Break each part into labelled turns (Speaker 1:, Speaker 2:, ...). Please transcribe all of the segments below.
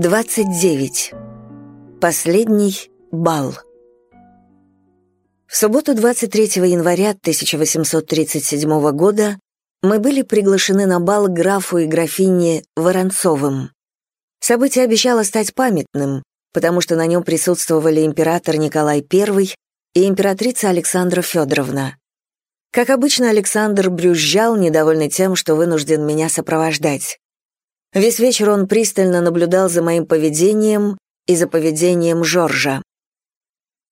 Speaker 1: 29. Последний бал. В субботу 23 января 1837 года мы были приглашены на бал графу и графине Воронцовым. Событие обещало стать памятным, потому что на нем присутствовали император Николай I и императрица Александра Федоровна. Как обычно, Александр брюзжал, недовольный тем, что вынужден меня сопровождать. Весь вечер он пристально наблюдал за моим поведением и за поведением Жоржа.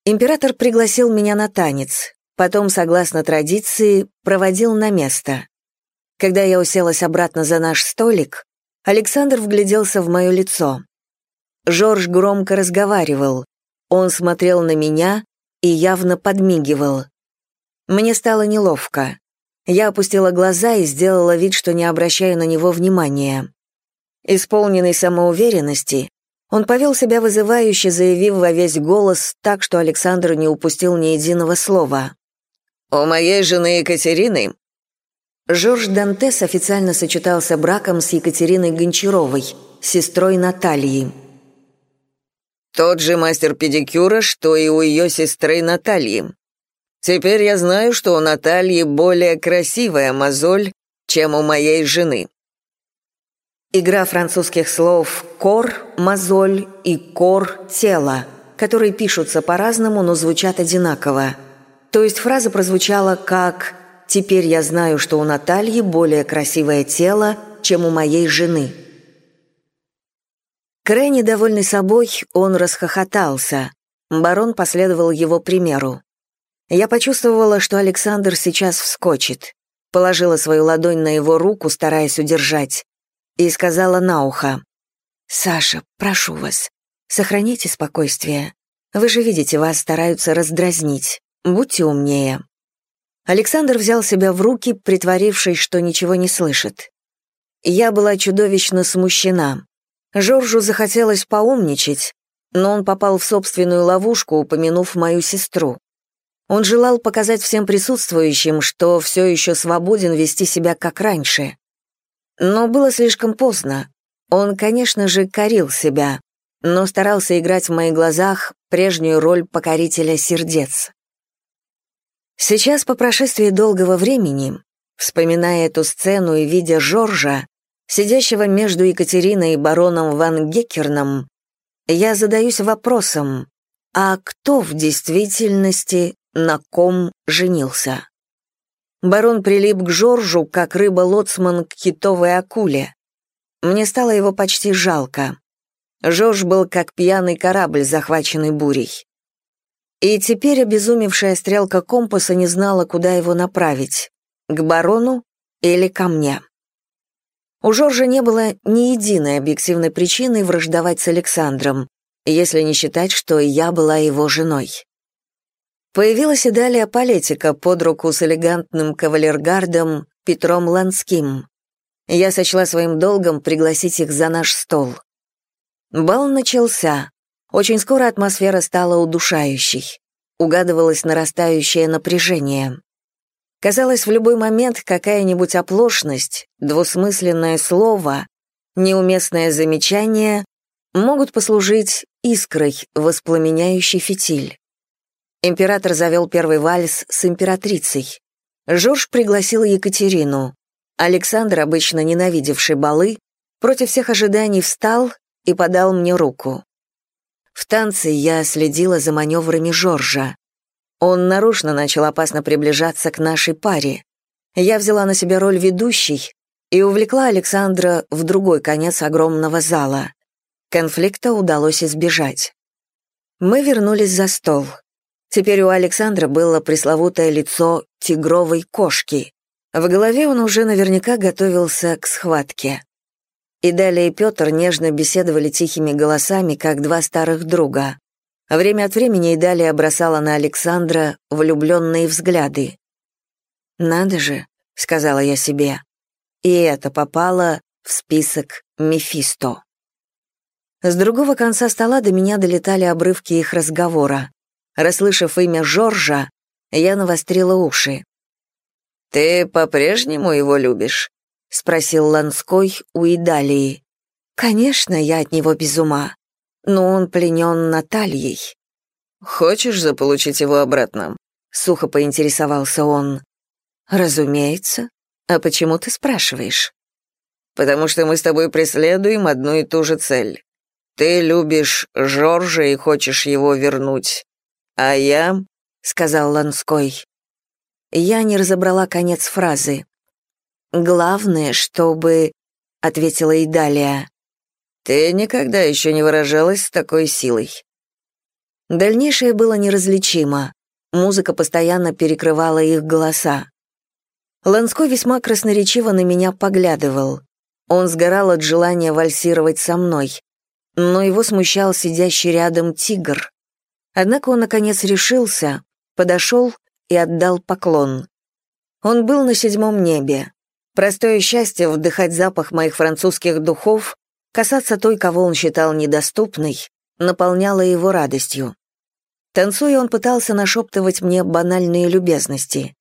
Speaker 1: Император пригласил меня на танец, потом, согласно традиции, проводил на место. Когда я уселась обратно за наш столик, Александр вгляделся в мое лицо. Жорж громко разговаривал. Он смотрел на меня и явно подмигивал. Мне стало неловко. Я опустила глаза и сделала вид, что не обращаю на него внимания. Исполненный самоуверенности, он повел себя вызывающе, заявив во весь голос так, что Александр не упустил ни единого слова. «У моей жены Екатерины...» Жорж Дантес официально сочетался браком с Екатериной Гончаровой, сестрой Натальи.
Speaker 2: «Тот же мастер педикюра, что и у ее сестры Натальи. Теперь я знаю, что у Натальи более красивая мозоль, чем у моей жены.
Speaker 1: Игра французских слов «кор» — «мозоль» и «кор» — «тело», которые пишутся по-разному, но звучат одинаково. То есть фраза прозвучала как «Теперь я знаю, что у Натальи более красивое тело, чем у моей жены». Крайне довольный собой, он расхохотался. Барон последовал его примеру. Я почувствовала, что Александр сейчас вскочит. Положила свою ладонь на его руку, стараясь удержать и сказала на ухо. «Саша, прошу вас, сохраните спокойствие. Вы же видите, вас стараются раздразнить. Будьте умнее». Александр взял себя в руки, притворившись, что ничего не слышит. Я была чудовищно смущена. Жоржу захотелось поумничать, но он попал в собственную ловушку, упомянув мою сестру. Он желал показать всем присутствующим, что все еще свободен вести себя как раньше. Но было слишком поздно. Он, конечно же, корил себя, но старался играть в моих глазах прежнюю роль покорителя сердец. Сейчас, по прошествии долгого времени, вспоминая эту сцену и видя Жоржа, сидящего между Екатериной и бароном Ван Геккерном, я задаюсь вопросом, а кто в действительности на ком женился? Барон прилип к Жоржу, как рыба-лоцман к китовой акуле. Мне стало его почти жалко. Жорж был как пьяный корабль, захваченный бурей. И теперь обезумевшая стрелка компаса не знала, куда его направить — к барону или ко мне. У Жоржа не было ни единой объективной причины враждовать с Александром, если не считать, что я была его женой. Появилась и далее политика под руку с элегантным кавалергардом Петром Ланским. Я сочла своим долгом пригласить их за наш стол. Бал начался. Очень скоро атмосфера стала удушающей. Угадывалось нарастающее напряжение. Казалось, в любой момент какая-нибудь оплошность, двусмысленное слово, неуместное замечание могут послужить искрой, воспламеняющей фитиль. Император завел первый вальс с императрицей. Жорж пригласил Екатерину. Александр, обычно ненавидевший балы, против всех ожиданий встал и подал мне руку. В танце я следила за маневрами Жоржа. Он нарочно начал опасно приближаться к нашей паре. Я взяла на себя роль ведущей и увлекла Александра в другой конец огромного зала. Конфликта удалось избежать. Мы вернулись за стол. Теперь у Александра было пресловутое лицо тигровой кошки. В голове он уже наверняка готовился к схватке. И далее Петр нежно беседовали тихими голосами, как два старых друга. Время от времени и далее бросала на Александра влюбленные взгляды. «Надо же», — сказала я себе, — и это попало в список Мефисто. С другого конца стола до меня долетали обрывки их разговора. Расслышав имя Жоржа, я навострила уши.
Speaker 2: «Ты по-прежнему его любишь?» — спросил Ланской у Идалии.
Speaker 1: Конечно, я от него без ума, но он пленен Натальей.
Speaker 2: Хочешь заполучить его обратно?
Speaker 1: Сухо поинтересовался он. Разумеется. А почему ты спрашиваешь?
Speaker 2: Потому что мы с тобой преследуем одну и ту же цель. Ты любишь Жоржа и хочешь его вернуть. А я,
Speaker 1: сказал Ланской. Я не разобрала конец фразы. Главное, чтобы, ответила Идалия.
Speaker 2: Ты никогда еще не выражалась с такой силой.
Speaker 1: Дальнейшее было неразличимо. Музыка постоянно перекрывала их голоса. Ланской весьма красноречиво на меня поглядывал. Он сгорал от желания вальсировать со мной, но его смущал сидящий рядом тигр. Однако он, наконец, решился, подошел и отдал поклон. Он был на седьмом небе. Простое счастье вдыхать запах моих французских духов Касаться той, кого он считал недоступной, наполняло его радостью. Танцуя, он пытался нашептывать мне банальные любезности.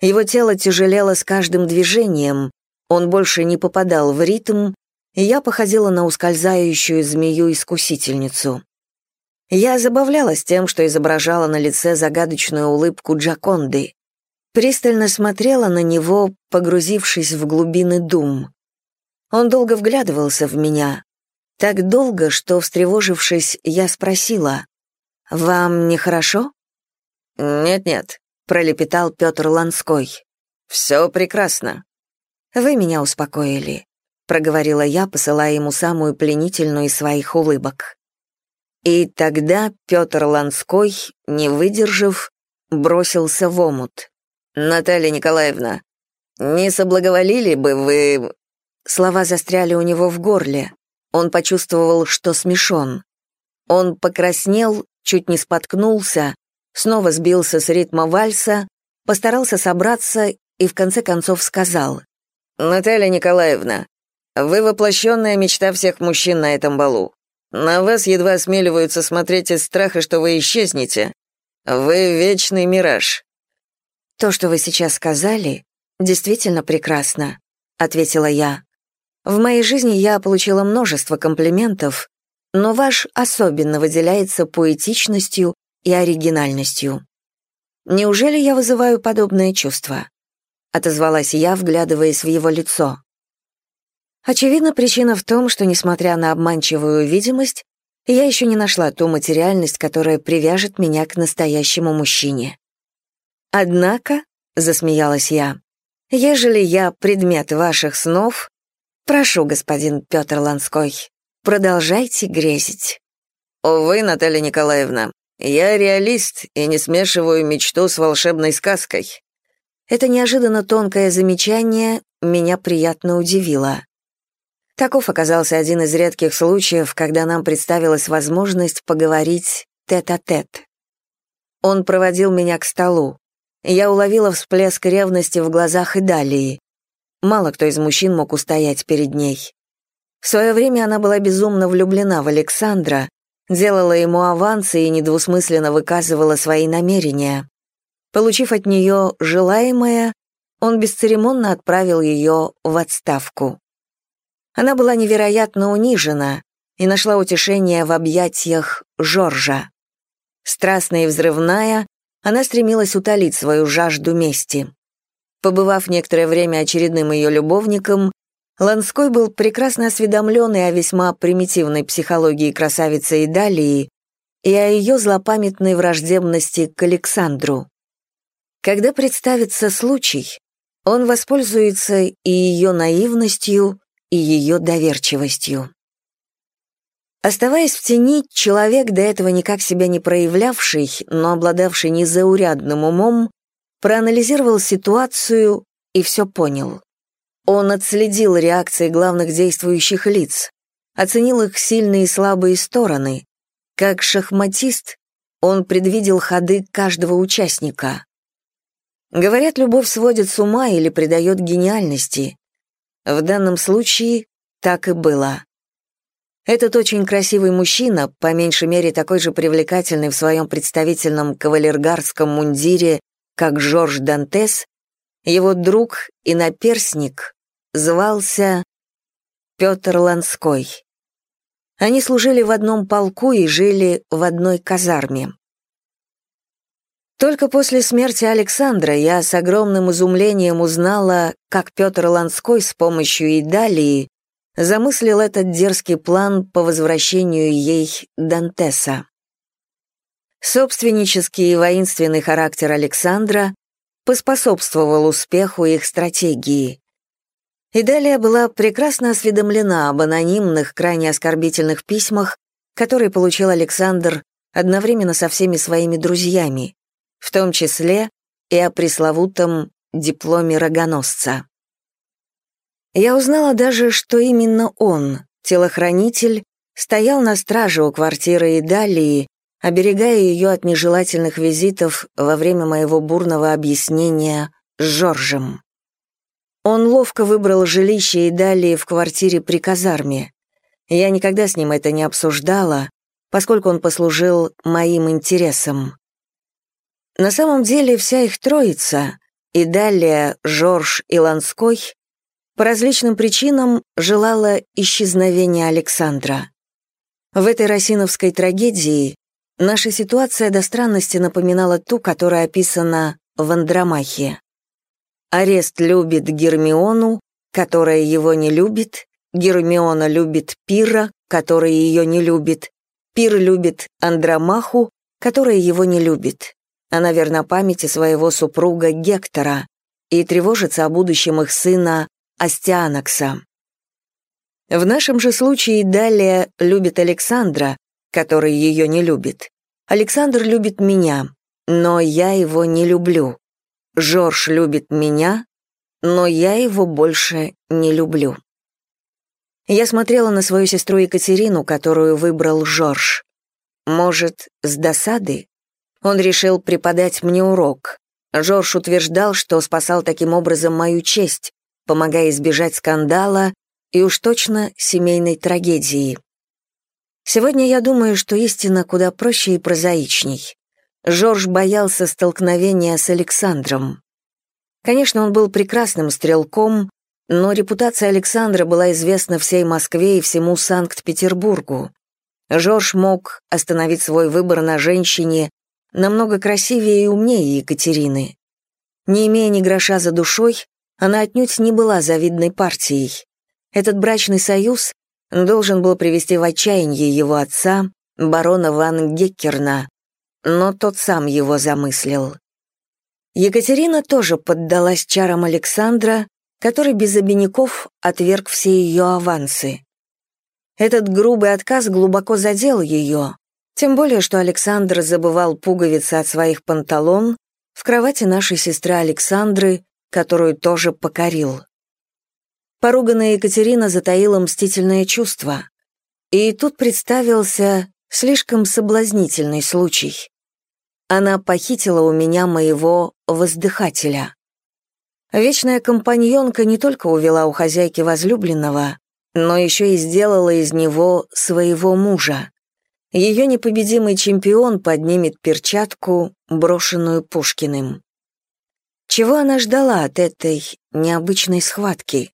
Speaker 1: Его тело тяжелело с каждым движением, он больше не попадал в ритм, и я походила на ускользающую змею-искусительницу. Я забавлялась тем, что изображала на лице загадочную улыбку Джаконды, пристально смотрела на него, погрузившись в глубины дум. Он долго вглядывался в меня. Так долго, что, встревожившись, я спросила, «Вам нехорошо?»
Speaker 2: «Нет-нет», —
Speaker 1: пролепетал Петр Ланской.
Speaker 2: «Все прекрасно».
Speaker 1: «Вы меня успокоили», — проговорила я, посылая ему самую пленительную из своих улыбок. И тогда Петр Ланской, не выдержав, бросился в омут.
Speaker 2: «Наталья Николаевна, не соблаговолили бы вы
Speaker 1: Слова застряли у него в горле. Он почувствовал, что смешон. Он покраснел, чуть не споткнулся, снова сбился с ритма вальса, постарался собраться и в конце концов сказал.
Speaker 2: «Наталья Николаевна, вы воплощенная мечта всех мужчин на этом балу. На вас едва осмеливаются смотреть из страха, что вы исчезнете. Вы вечный мираж».
Speaker 1: «То, что вы сейчас сказали, действительно прекрасно», — ответила я. В моей жизни я получила множество комплиментов, но ваш особенно выделяется поэтичностью и оригинальностью. Неужели я вызываю подобное чувство? Отозвалась я, вглядываясь в его лицо. Очевидно, причина в том, что, несмотря на обманчивую видимость, я еще не нашла ту материальность, которая привяжет меня к настоящему мужчине. Однако, — засмеялась я, — ежели я предмет ваших снов, Прошу, господин Петр Ланской, продолжайте грезить.
Speaker 2: Увы, Наталья Николаевна, я реалист и не смешиваю мечту с волшебной сказкой.
Speaker 1: Это неожиданно тонкое замечание меня приятно удивило. Таков оказался один из редких случаев, когда нам представилась возможность поговорить тет-а-тет. -тет. Он проводил меня к столу. Я уловила всплеск ревности в глазах Идалии. Мало кто из мужчин мог устоять перед ней. В свое время она была безумно влюблена в Александра, делала ему авансы и недвусмысленно выказывала свои намерения. Получив от нее желаемое, он бесцеремонно отправил ее в отставку. Она была невероятно унижена и нашла утешение в объятиях Жоржа. Страстная и взрывная, она стремилась утолить свою жажду мести. Побывав некоторое время очередным ее любовником, Ланской был прекрасно осведомлен и о весьма примитивной психологии красавицы Идалии, и о ее злопамятной враждебности к Александру. Когда представится случай, он воспользуется и ее наивностью, и ее доверчивостью. Оставаясь в тени, человек, до этого никак себя не проявлявший, но обладавший незаурядным умом, проанализировал ситуацию и все понял. Он отследил реакции главных действующих лиц, оценил их сильные и слабые стороны. Как шахматист, он предвидел ходы каждого участника. Говорят, любовь сводит с ума или придает гениальности. В данном случае так и было. Этот очень красивый мужчина, по меньшей мере такой же привлекательный в своем представительном кавалергардском мундире как Жорж Дантес, его друг и наперсник звался Петр Ланской. Они служили в одном полку и жили в одной казарме. Только после смерти Александра я с огромным изумлением узнала, как Петр Ланской с помощью Идалии замыслил этот дерзкий план по возвращению ей Дантеса. Собственнический и воинственный характер Александра поспособствовал успеху их стратегии. Идалия была прекрасно осведомлена об анонимных, крайне оскорбительных письмах, которые получил Александр одновременно со всеми своими друзьями, в том числе и о пресловутом дипломе рогоносца. Я узнала даже, что именно он, телохранитель, стоял на страже у квартиры Идалии, оберегая ее от нежелательных визитов во время моего бурного объяснения с Жоржем. Он ловко выбрал жилище Идалии в квартире при казарме. Я никогда с ним это не обсуждала, поскольку он послужил моим интересам. На самом деле вся их троица, и далее Жорж и Ланской, по различным причинам желала исчезновения Александра. В этой росиновской трагедии наша ситуация до странности напоминала ту, которая описана в Андромахе. Арест любит Гермиону, которая его не любит, Гермиона любит Пира, который ее не любит, Пир любит Андромаху, которая его не любит. Она верна памяти своего супруга Гектора и тревожится о будущем их сына Астианакса. В нашем же случае Далия любит Александра, который ее не любит. Александр любит меня, но я его не люблю. Жорж любит меня, но я его больше не люблю. Я смотрела на свою сестру Екатерину, которую выбрал Жорж. Может, с досады? Он решил преподать мне урок. Жорж утверждал, что спасал таким образом мою честь, помогая избежать скандала и уж точно семейной трагедии. Сегодня я думаю, что истина куда проще и прозаичней. Жорж боялся столкновения с Александром. Конечно, он был прекрасным стрелком, но репутация Александра была известна всей Москве и всему Санкт-Петербургу. Жорж мог остановить свой выбор на женщине, намного красивее и умнее Екатерины. Не имея ни гроша за душой, она отнюдь не была завидной партией. Этот брачный союз должен был привести в отчаяние его отца, барона Ван Геккерна, но тот сам его замыслил. Екатерина тоже поддалась чарам Александра, который без обиняков отверг все ее авансы. Этот грубый отказ глубоко задел ее, тем более, что Александр забывал пуговицы от своих панталон в кровати нашей сестры Александры, которую тоже покорил. Поруганная Екатерина затаила мстительное чувство. И тут представился слишком соблазнительный случай. Она похитила у меня моего воздыхателя. Вечная компаньонка не только увела у хозяйки возлюбленного, но еще и сделала из него своего мужа ее непобедимый чемпион поднимет перчатку, брошенную Пушкиным. Чего она ждала от этой необычной схватки?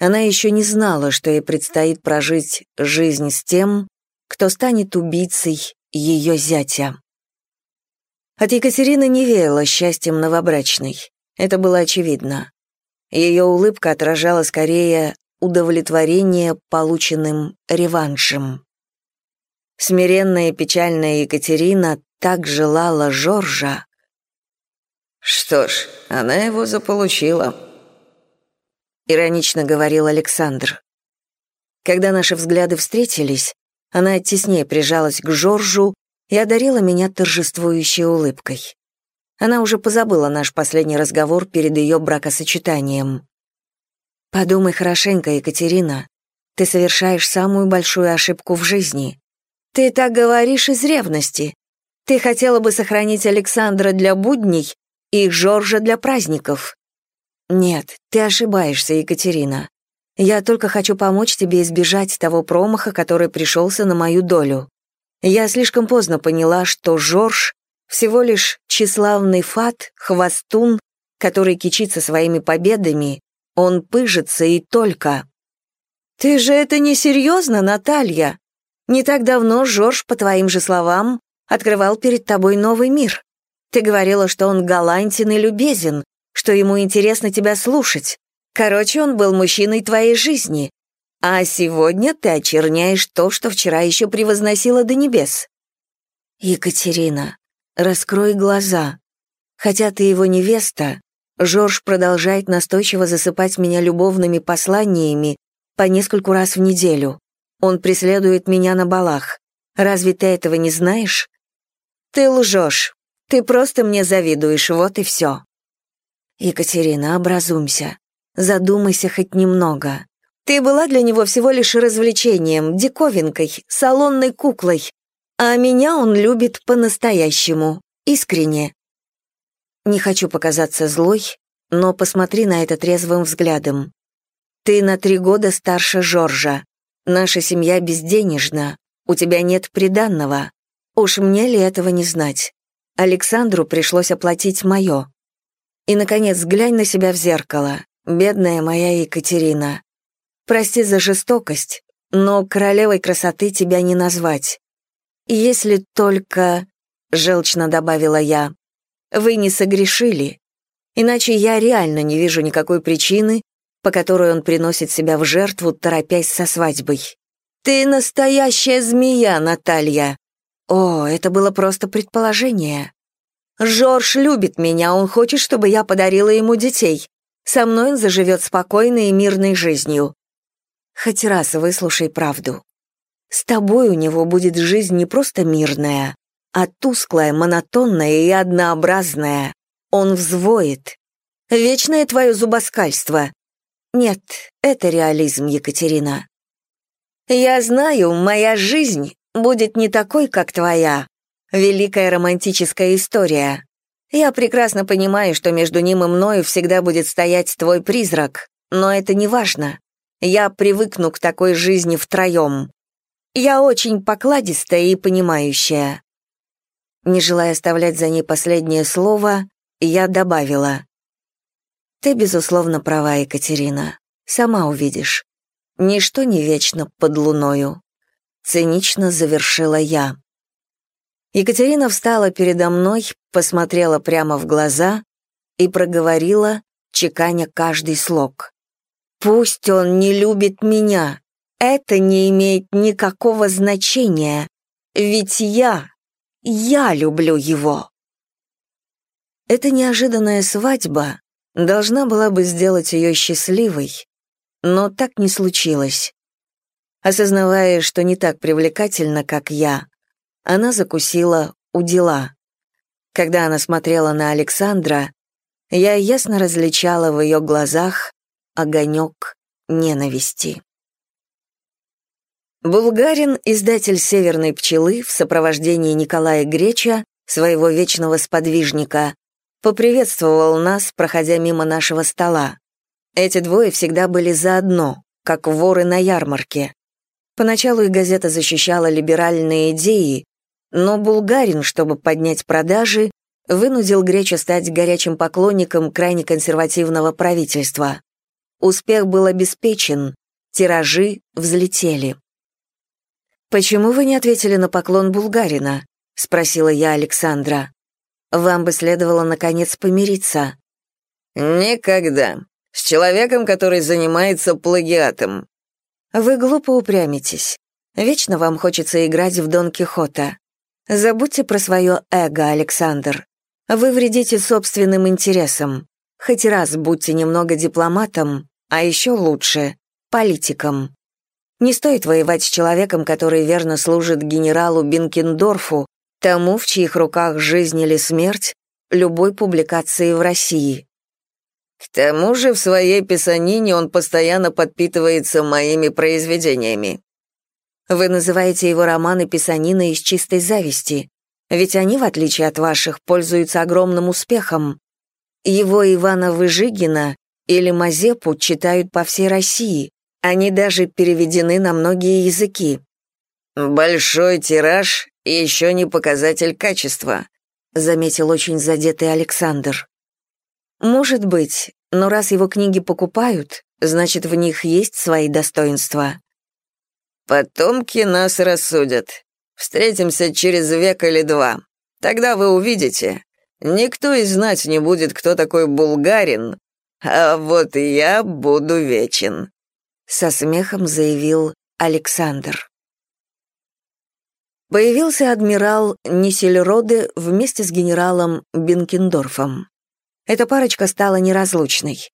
Speaker 1: Она еще не знала, что ей предстоит прожить жизнь с тем, кто станет убийцей ее зятя. От Екатерины не веяло счастьем новобрачной. Это было очевидно. Ее улыбка отражала скорее удовлетворение полученным реваншем. Смиренная и печальная Екатерина так желала Жоржа.
Speaker 2: «Что ж, она его заполучила», —
Speaker 1: иронично говорил Александр. Когда наши взгляды встретились, она теснее прижалась к Жоржу и одарила меня торжествующей улыбкой. Она уже позабыла наш последний разговор перед ее бракосочетанием. «Подумай хорошенько, Екатерина. Ты совершаешь самую большую ошибку в жизни. Ты так говоришь из ревности. Ты хотела бы сохранить Александра для будней и Жоржа для праздников. Нет, ты ошибаешься, Екатерина. Я только хочу помочь тебе избежать того промаха, который пришелся на мою долю. Я слишком поздно поняла, что Жорж всего лишь тщеславный фат, хвостун, который кичится своими победами, он пыжится и только. «Ты же это не серьезно, Наталья?» Не так давно Жорж, по твоим же словам, открывал перед тобой новый мир. Ты говорила, что он галантен и любезен, что ему интересно тебя слушать. Короче, он был мужчиной твоей жизни. А сегодня ты очерняешь то, что вчера еще превозносила до небес. Екатерина, раскрой глаза. Хотя ты его невеста, Жорж продолжает настойчиво засыпать меня любовными посланиями по нескольку раз в неделю. Он преследует меня на балах. Разве ты этого не знаешь? Ты лжешь. Ты просто мне завидуешь, вот и все. Екатерина, образумся. Задумайся хоть немного. Ты была для него всего лишь развлечением, диковинкой, салонной куклой. А меня он любит по-настоящему, искренне. Не хочу показаться злой, но посмотри на это трезвым взглядом. Ты на три года старше Жоржа. Наша семья безденежна, у тебя нет приданного. Уж мне ли этого не знать? Александру пришлось оплатить мое. И, наконец, глянь на себя в зеркало, бедная моя Екатерина. Прости за жестокость, но королевой красоты тебя не назвать. Если только, — желчно добавила я, — вы не согрешили, иначе я реально не вижу никакой причины, по которой он приносит себя в жертву, торопясь со свадьбой. «Ты настоящая змея, Наталья!» О, это было просто предположение. Жорж любит меня, он хочет, чтобы я подарила ему детей. Со мной он заживет спокойной и мирной жизнью. Хоть раз выслушай правду. С тобой у него будет жизнь не просто мирная, а тусклая, монотонная и однообразная. Он взвоет. Вечное твое зубоскальство. Нет, это реализм, Екатерина. Я знаю, моя жизнь будет не такой, как твоя. Великая романтическая история. Я прекрасно понимаю, что между ним и мною всегда будет стоять твой призрак, но это не важно. Я привыкну к такой жизни втроем. Я очень покладистая и понимающая. Не желая оставлять за ней последнее слово, я добавила. Ты, безусловно, права, Екатерина. Сама увидишь. Ничто не вечно под луною. Цинично завершила я. Екатерина встала передо мной, посмотрела прямо в глаза и проговорила, чеканя каждый слог. «Пусть он не любит меня. Это не имеет никакого значения. Ведь я, я люблю его». Эта неожиданная свадьба должна была бы сделать ее счастливой, но так не случилось. Осознавая, что не так привлекательна, как я, она закусила у дела. Когда она смотрела на Александра, я ясно различала в ее глазах огонек ненависти. Булгарин, издатель «Северной пчелы» в сопровождении Николая Греча, своего вечного сподвижника, поприветствовал нас, проходя мимо нашего стола. Эти двое всегда были заодно, как воры на ярмарке. Поначалу и газета защищала либеральные идеи, но Булгарин, чтобы поднять продажи, вынудил Греча стать горячим поклонником крайне консервативного правительства. Успех был обеспечен, тиражи взлетели. «Почему вы не ответили на поклон Булгарина?» — спросила я Александра. Вам бы следовало, наконец, помириться».
Speaker 2: «Никогда. С человеком, который занимается плагиатом».
Speaker 1: «Вы глупо упрямитесь. Вечно вам хочется играть в Дон Кихота. Забудьте про свое эго, Александр. Вы вредите собственным интересам. Хоть раз будьте немного дипломатом, а еще лучше — политиком. Не стоит воевать с человеком, который верно служит генералу Бинкендорфу тому, в чьих руках жизнь или смерть, любой публикации в России.
Speaker 2: К тому же в своей писанине он постоянно подпитывается моими произведениями.
Speaker 1: Вы называете его романы писанина из чистой зависти, ведь они, в отличие от ваших, пользуются огромным успехом. Его Ивана Выжигина или Мазепу читают по всей России, они даже переведены на многие языки.
Speaker 2: Большой тираж и еще не показатель качества», заметил очень задетый Александр.
Speaker 1: «Может быть, но раз его книги покупают, значит, в них есть свои достоинства».
Speaker 2: Потомки нас рассудят. Встретимся через век или два. Тогда вы увидите. Никто и знать не будет, кто такой булгарин, а вот я буду вечен», — со смехом заявил Александр. Появился адмирал Нисельроде вместе с генералом Бенкендорфом. Эта парочка стала неразлучной.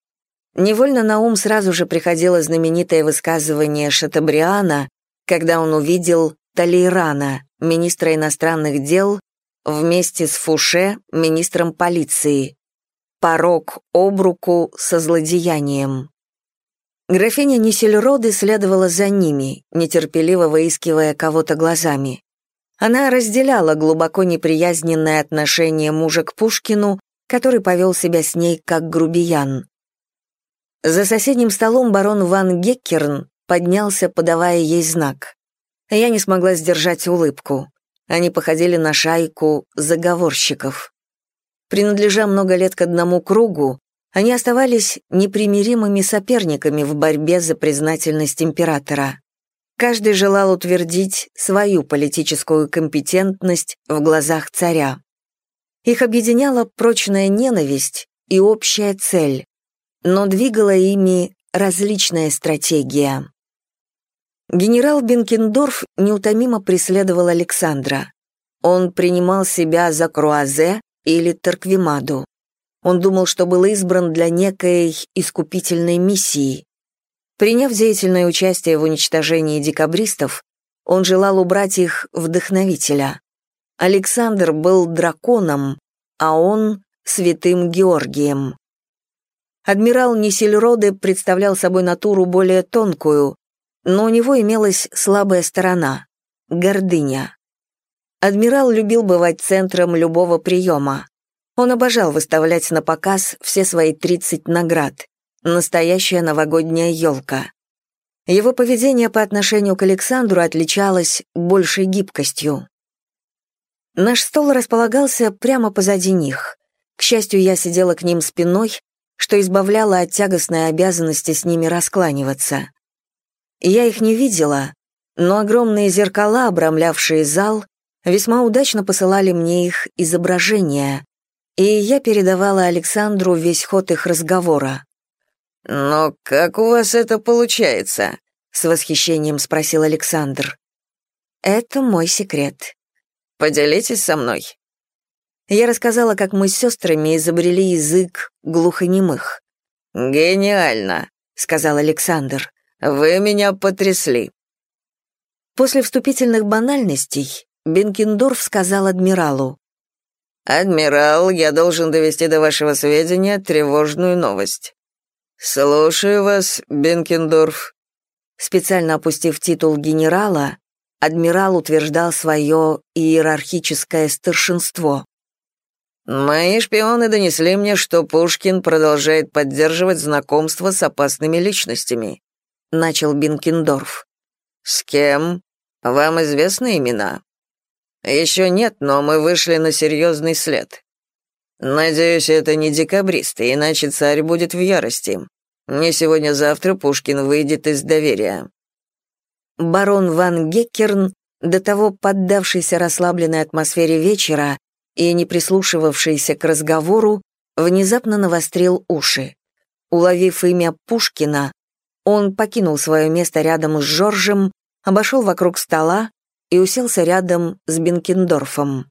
Speaker 2: Невольно на ум сразу же приходило знаменитое высказывание Шатабриана, когда он увидел Талейрана, министра иностранных дел, вместе с Фуше, министром полиции. Порог об руку со злодеянием. Графиня Нисельроды следовала за ними, нетерпеливо выискивая кого-то глазами. Она разделяла глубоко неприязненное отношение мужа к Пушкину, который повел себя с ней как грубиян. За соседним столом барон Ван Геккерн поднялся, подавая ей знак. Я не смогла сдержать улыбку. Они походили на шайку заговорщиков. Принадлежа много лет к одному кругу, они оставались непримиримыми соперниками в борьбе за признательность императора. Каждый желал утвердить свою политическую компетентность в глазах царя. Их объединяла прочная ненависть и общая цель но двигала ими различная стратегия. Генерал Бенкендорф неутомимо преследовал Александра. Он принимал себя за Круазе или Торквемаду. Он думал, что был избран для некой искупительной миссии. Приняв деятельное участие в уничтожении декабристов, он желал убрать их вдохновителя. Александр был драконом, а он — святым Георгием. Адмирал Нисельроде представлял собой натуру более тонкую, но у него имелась слабая сторона — гордыня. Адмирал любил бывать центром любого приема. Он обожал выставлять на показ все свои 30 наград. Настоящая новогодняя елка. Его поведение по отношению к Александру отличалось большей гибкостью. Наш стол располагался прямо позади них. К счастью, я сидела к ним спиной, что избавляло от тягостной обязанности с ними раскланиваться. Я их не видела, но огромные зеркала, обрамлявшие зал, весьма удачно посылали мне их изображения, и я передавала Александру весь ход их разговора. «Но как у вас это получается?» — с восхищением спросил Александр. «Это мой секрет. Поделитесь со мной». Я рассказала, как мы с сестрами изобрели язык глухонемых. «Гениально», — сказал Александр. «Вы меня потрясли». После вступительных банальностей Бенкендорф сказал адмиралу. «Адмирал, я должен довести до вашего сведения тревожную новость». «Слушаю вас, Бенкендорф». Специально опустив титул генерала, адмирал утверждал свое иерархическое старшинство. Мои шпионы донесли мне, что Пушкин продолжает поддерживать знакомство с опасными личностями, начал Бинкендорф. С кем? Вам известны имена? Еще нет, но мы вышли на серьезный след. Надеюсь, это не декабристы, иначе царь будет в ярости. Не сегодня-завтра Пушкин выйдет из доверия. Барон Ван Геккерн, до того поддавшийся расслабленной атмосфере вечера, и, не прислушивавшийся к разговору, внезапно навострил уши. Уловив имя Пушкина, он покинул свое место рядом с Жоржем, обошел вокруг стола и уселся рядом с Бенкендорфом.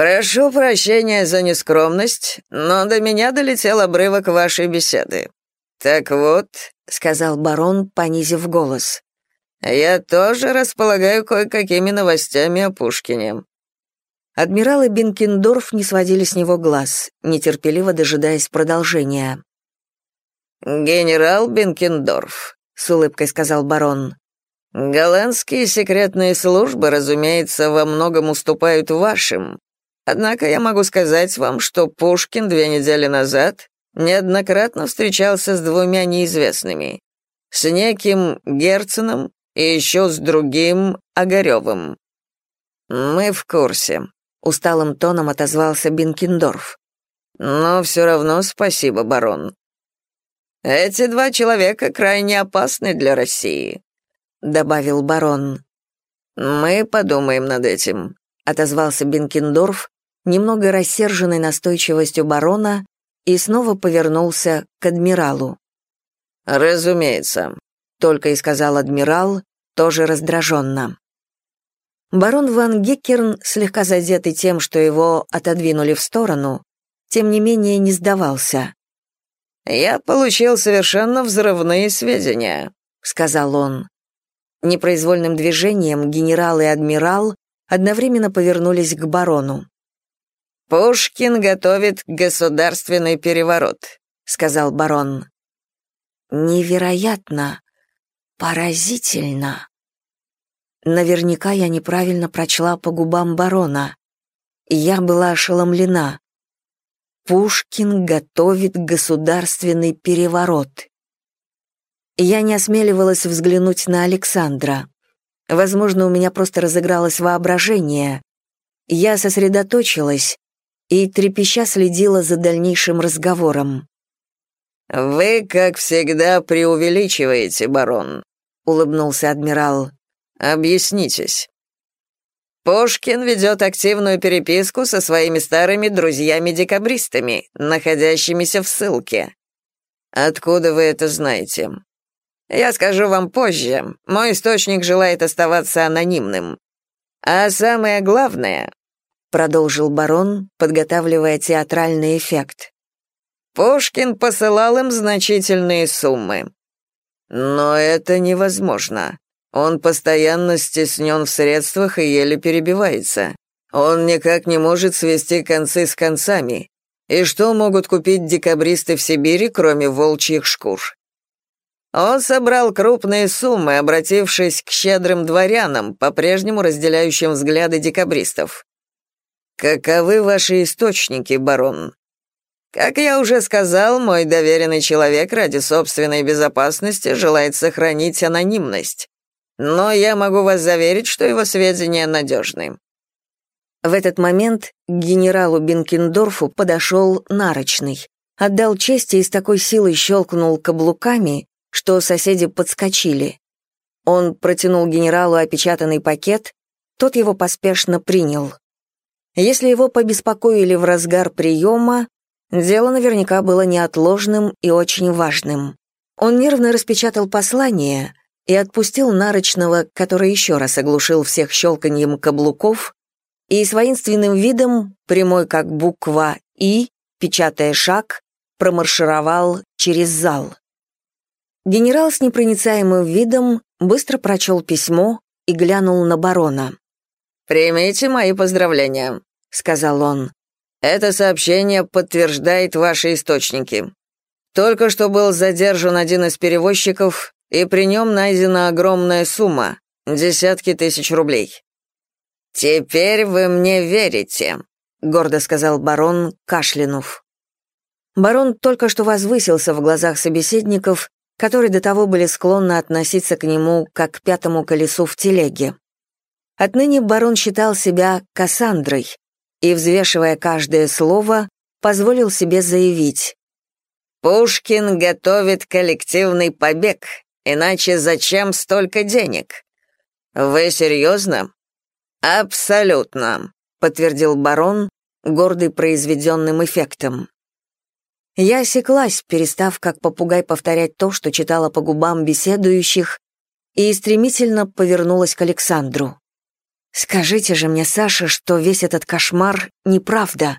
Speaker 2: «Прошу прощения за нескромность, но до меня долетел обрывок вашей беседы. Так вот», — сказал барон, понизив голос, «я тоже располагаю кое-какими новостями о Пушкине. Адмирал и Бенкендорф не сводили с него глаз, нетерпеливо дожидаясь продолжения. «Генерал Бенкендорф», — с улыбкой сказал барон, — «голландские секретные службы, разумеется, во многом уступают вашим. Однако я могу сказать вам, что Пушкин две недели назад неоднократно встречался с двумя неизвестными, с неким Герценом и еще с другим Огаревым. Мы в курсе. Усталым тоном отозвался Бинкендорф. «Но все равно спасибо, барон. Эти два человека крайне опасны для России.
Speaker 1: — добавил барон.
Speaker 2: «Мы подумаем над этим», — отозвался Бенкендорф, немного рассерженный настойчивостью барона, и снова повернулся к адмиралу. «Разумеется», — только и сказал адмирал, тоже раздраженно. Барон Ван Геккерн, слегка задетый тем, что его отодвинули в сторону, тем не менее не сдавался. «Я получил совершенно взрывные сведения», — сказал он. Непроизвольным движением генерал и адмирал одновременно повернулись к барону. «Пушкин готовит государственный переворот», — сказал барон. «Невероятно! Поразительно!» Наверняка я неправильно прочла по губам барона. Я была ошеломлена. Пушкин готовит государственный переворот. Я не осмеливалась взглянуть на Александра. Возможно, у меня просто разыгралось воображение. Я сосредоточилась и трепеща следила за дальнейшим разговором. «Вы, как всегда, преувеличиваете, барон», — улыбнулся адмирал. «Объяснитесь». Пушкин ведет активную переписку со своими старыми друзьями-декабристами, находящимися в ссылке. Откуда вы это знаете? Я скажу вам позже. Мой источник желает оставаться анонимным. А самое главное, продолжил барон, подготавливая театральный эффект. Пушкин посылал им значительные суммы. Но это невозможно. Он постоянно стеснен в средствах и еле перебивается. Он никак не может свести концы с концами. И что могут купить декабристы в Сибири, кроме волчьих шкур? Он собрал крупные суммы, обратившись к щедрым дворянам, по-прежнему разделяющим взгляды декабристов. Каковы ваши источники, барон? Как я уже сказал, мой доверенный человек ради собственной безопасности желает сохранить анонимность. Но я могу вас заверить, что его сведения надежны. В этот момент к генералу Бенкендорфу подошел нарочный, отдал честь и с такой силой щелкнул каблуками, что соседи подскочили. Он протянул генералу опечатанный пакет, тот его поспешно принял. Если его побеспокоили в разгар приема, дело наверняка было неотложным и очень важным. Он нервно распечатал послание и отпустил нарочного, который еще раз оглушил всех щелканьем каблуков, и с воинственным видом, прямой как буква «И», печатая шаг, промаршировал через зал. Генерал с непроницаемым видом быстро прочел письмо и глянул на барона. «Примите мои поздравления», — сказал он. «Это сообщение подтверждает ваши источники. Только что был задержан один из перевозчиков, и при нем найдена огромная сумма — десятки тысяч рублей». «Теперь вы мне верите», — гордо сказал барон, кашлянув. Барон только что возвысился в глазах собеседников которые до того были склонны относиться к нему как к пятому колесу в телеге. Отныне барон считал себя Кассандрой и, взвешивая каждое слово, позволил себе заявить «Пушкин готовит коллективный побег, иначе зачем столько денег?» «Вы серьезно?» «Абсолютно», — подтвердил барон, гордый произведенным эффектом. Я осеклась, перестав как попугай повторять то, что читала по губам беседующих, и стремительно повернулась к Александру. «Скажите же мне, Саша, что весь этот кошмар — неправда.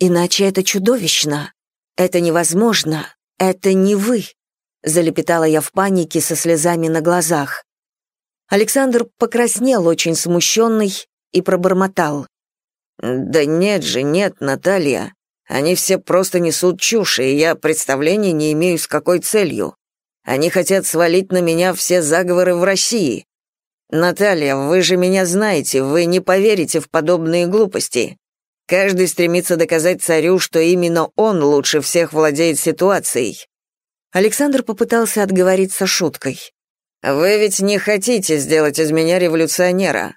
Speaker 2: Иначе это чудовищно. Это невозможно. Это не вы», — залепетала я в панике со слезами на глазах. Александр покраснел, очень смущенный, и пробормотал. «Да нет же, нет, Наталья. Они все просто несут чушь, и я представления не имею, с какой целью. Они хотят свалить на меня все заговоры в России. Наталья, вы же меня знаете, вы не поверите в подобные глупости. Каждый стремится доказать царю, что именно он лучше всех владеет ситуацией. Александр попытался отговориться шуткой. «Вы ведь не хотите сделать из меня революционера?»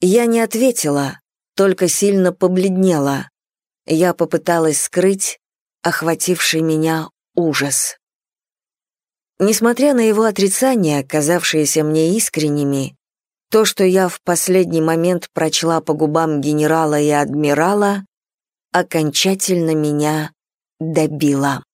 Speaker 2: Я не ответила, только сильно побледнела я попыталась скрыть охвативший меня ужас.
Speaker 1: Несмотря на его отрицания, казавшиеся мне искренними, то, что я в последний момент прочла по губам генерала и адмирала, окончательно меня добило.